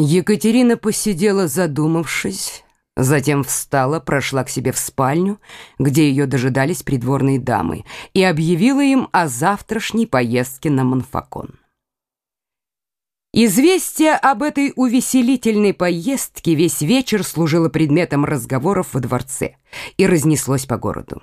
Екатерина посидела, задумавшись, затем встала, прошла к себе в спальню, где ее дожидались придворные дамы, и объявила им о завтрашней поездке на Монфакон. Известие об этой увеселительной поездке весь вечер служило предметом разговоров во дворце и разнеслось по городу.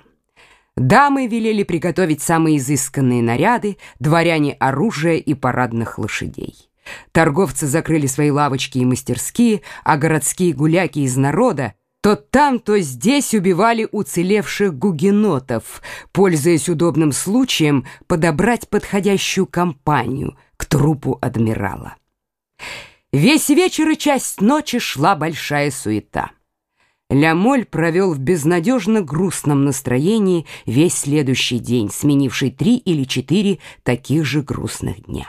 Дамы велели приготовить самые изысканные наряды, дворяне оружие и парадных лошадей. Торговцы закрыли свои лавочки и мастерские, а городские гуляки из народа то там, то здесь убивали уцелевших гугенотов, пользуясь удобным случаем подобрать подходящую компанию к трупу адмирала. Весь вечер и часть ночи шла большая суета. Лямоль провел в безнадежно грустном настроении весь следующий день, сменивший три или четыре таких же грустных дня.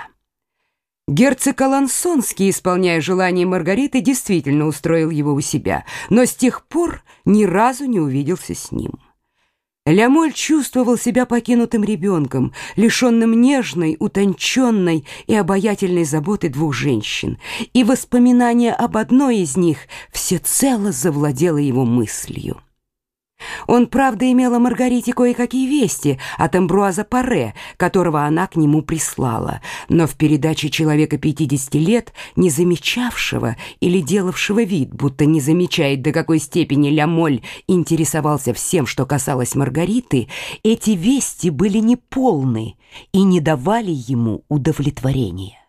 Герцог Алансонский, исполняя желание Маргариты, действительно устроил его у себя, но с тех пор ни разу не увиделся с ним. Лямоль чувствовал себя покинутым ребенком, лишенным нежной, утонченной и обаятельной заботы двух женщин, и воспоминание об одной из них всецело завладело его мыслью. Он, правда, имел о Маргарите кое-какие вести от Амбруаза Паре, которого она к нему прислала, но в передаче человека 50 лет, не замечавшего или делавшего вид, будто не замечает, до какой степени Лямоль интересовался всем, что касалось Маргариты, эти вести были неполны и не давали ему удовлетворения.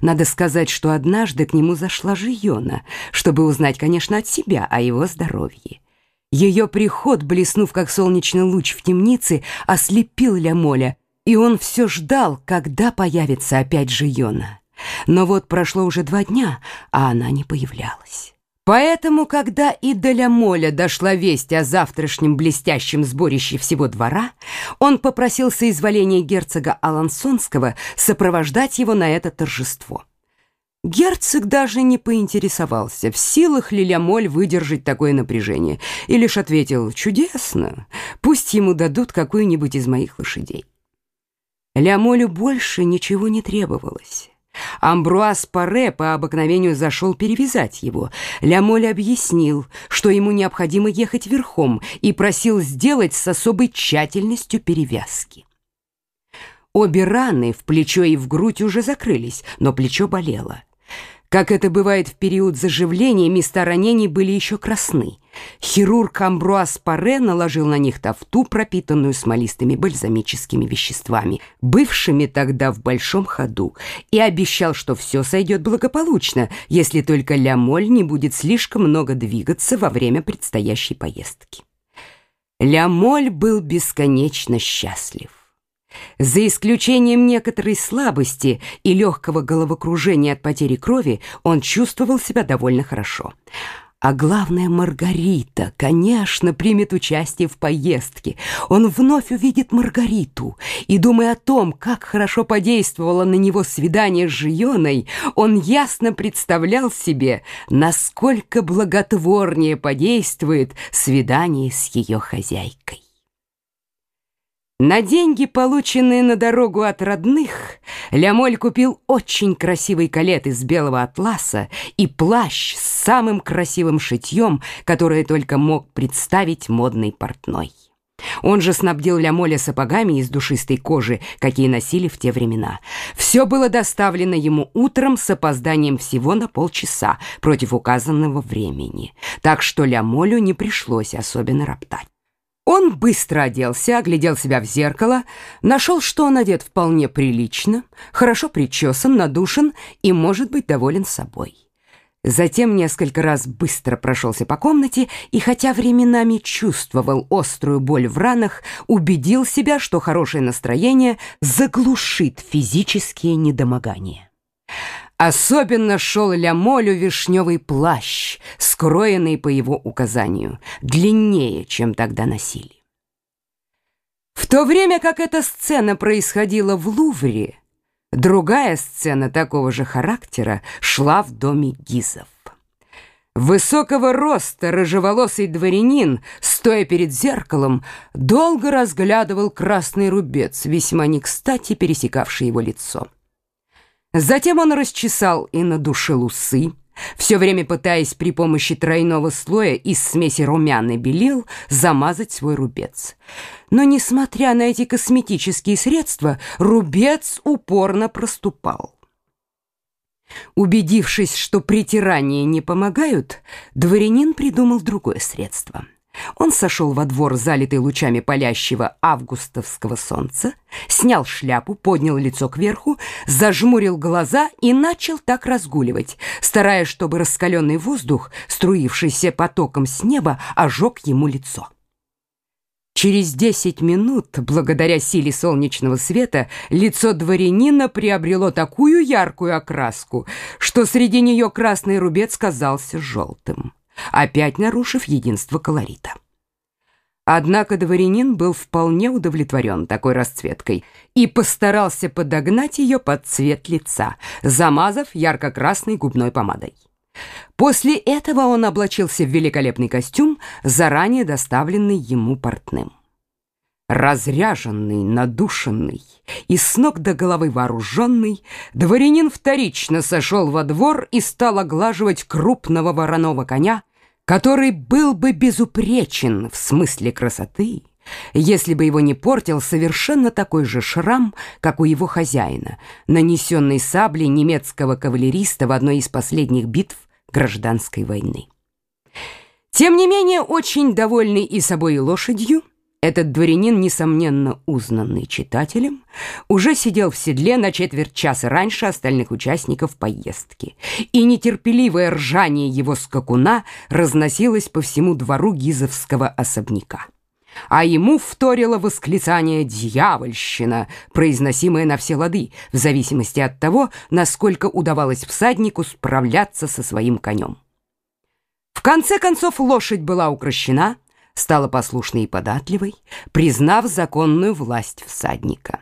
Надо сказать, что однажды к нему зашла Жиона, чтобы узнать, конечно, от себя о его здоровье. Ее приход, блеснув как солнечный луч в темнице, ослепил Лямоля, и он все ждал, когда появится опять Жиона. Но вот прошло уже два дня, а она не появлялась. Поэтому, когда и до Лямоля дошла весть о завтрашнем блестящем сборище всего двора, он попросил соизволения герцога Алансонского сопровождать его на это торжество. Герцог даже не поинтересовался, в силах ли Лямоль выдержать такое напряжение, и лишь ответил «Чудесно, пусть ему дадут какую-нибудь из моих лошадей». Лямолю больше ничего не требовалось. Амбруаз Паре по обыкновению зашел перевязать его. Лямоль объяснил, что ему необходимо ехать верхом, и просил сделать с особой тщательностью перевязки. Обе раны в плечо и в грудь уже закрылись, но плечо болело. Как это бывает в период заживления, места ранений были еще красны. Хирург Амбруаз Паре наложил на них тафту, пропитанную смолистыми бальзамическими веществами, бывшими тогда в большом ходу, и обещал, что все сойдет благополучно, если только Лямоль не будет слишком много двигаться во время предстоящей поездки. Лямоль был бесконечно счастлив. За исключением некоторой слабости и легкого головокружения от потери крови, он чувствовал себя довольно хорошо. А главное, Маргарита, конечно, примет участие в поездке. Он вновь увидит Маргариту. И, думая о том, как хорошо подействовало на него свидание с Жионой, он ясно представлял себе, насколько благотворнее подействует свидание с ее хозяйкой. На деньги, полученные на дорогу от родных, Лямоль купил очень красивый калет из белого атласа и плащ с самым красивым шитьем, которое только мог представить модный портной. Он же снабдил Лямоля сапогами из душистой кожи, какие носили в те времена. Все было доставлено ему утром с опозданием всего на полчаса против указанного времени, так что Лямолю не пришлось особенно роптать. Он быстро оделся, оглядел себя в зеркало, нашел, что он одет вполне прилично, хорошо причесан, надушен и может быть доволен собой. Затем несколько раз быстро прошелся по комнате и, хотя временами чувствовал острую боль в ранах, убедил себя, что хорошее настроение заглушит физические недомогания. Особенно шел Лямолю вишневый плащ, скроенный по его указанию, длиннее, чем тогда носили. В то время как эта сцена происходила в Лувре, другая сцена такого же характера шла в доме Гизов. Высокого роста рыжеволосый дворянин, стоя перед зеркалом, долго разглядывал красный рубец, весьма не кстати пересекавший его лицо. Затем он расчесал и надушил усы, все время пытаясь при помощи тройного слоя из смеси румян и белил замазать свой рубец. Но, несмотря на эти косметические средства, рубец упорно проступал. Убедившись, что притирания не помогают, дворянин придумал другое средство — он сошел во двор, залитый лучами палящего августовского солнца, снял шляпу, поднял лицо кверху, зажмурил глаза и начал так разгуливать, стараясь, чтобы раскаленный воздух, струившийся потоком с неба, ожег ему лицо. Через десять минут, благодаря силе солнечного света, лицо дворянина приобрело такую яркую окраску, что среди нее красный рубец казался желтым опять нарушив единство колорита. Однако дворянин был вполне удовлетворен такой расцветкой и постарался подогнать ее под цвет лица, замазав ярко-красной губной помадой. После этого он облачился в великолепный костюм, заранее доставленный ему портным. Разряженный, надушенный и с ног до головы вооруженный, дворянин вторично сошел во двор и стал оглаживать крупного вороного коня, который был бы безупречен в смысле красоты, если бы его не портил совершенно такой же шрам, как у его хозяина, нанесенный саблей немецкого кавалериста в одной из последних битв гражданской войны. Тем не менее, очень довольный и собой и лошадью, этот дворянин, несомненно узнанный читателем, уже сидел в седле на четверть часа раньше остальных участников поездки, и нетерпеливое ржание его скакуна разносилось по всему двору гизовского особняка. А ему вторило восклицание «дьявольщина», произносимое на все лады, в зависимости от того, насколько удавалось всаднику справляться со своим конем. В конце концов лошадь была укращена — стала послушной и податливой, признав законную власть всадника.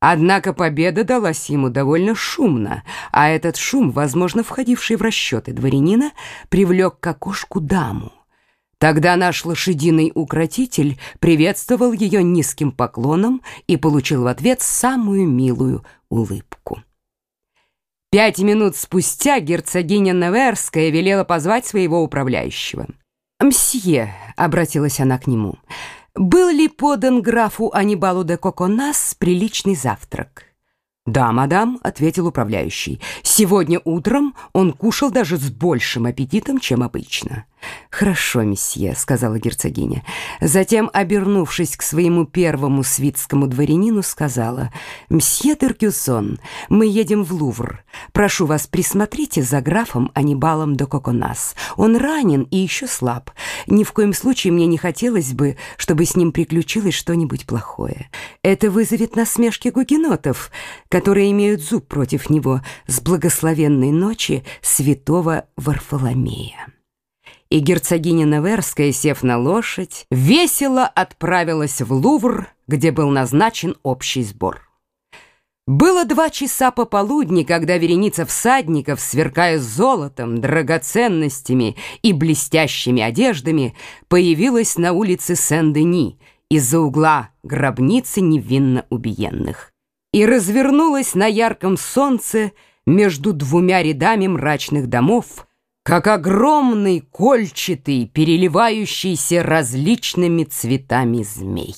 Однако победа далась ему довольно шумно, а этот шум, возможно, входивший в расчеты дворянина, привлек к окошку даму. Тогда наш лошадиный укротитель приветствовал ее низким поклоном и получил в ответ самую милую улыбку. Пять минут спустя герцогиня Неверская велела позвать своего управляющего. «Мсье», — обратилась она к нему, — «был ли подан графу Анибалу де Коконас приличный завтрак?» «Да, мадам», — ответил управляющий. «Сегодня утром он кушал даже с большим аппетитом, чем обычно». «Хорошо, месье», — сказала герцогиня. Затем, обернувшись к своему первому свитскому дворянину, сказала, «Мсье Теркюсон, мы едем в Лувр. Прошу вас, присмотрите за графом Анибалом де Коконас. Он ранен и еще слаб. Ни в коем случае мне не хотелось бы, чтобы с ним приключилось что-нибудь плохое. Это вызовет насмешки гугенотов, которые имеют зуб против него с благословенной ночи святого Варфоломея» и герцогиня Неверская, сев на лошадь, весело отправилась в Лувр, где был назначен общий сбор. Было два часа пополудни, когда вереница всадников, сверкая золотом, драгоценностями и блестящими одеждами, появилась на улице Сен-Дени из-за угла гробницы невинно убиенных и развернулась на ярком солнце между двумя рядами мрачных домов, как огромный кольчатый, переливающийся различными цветами змей.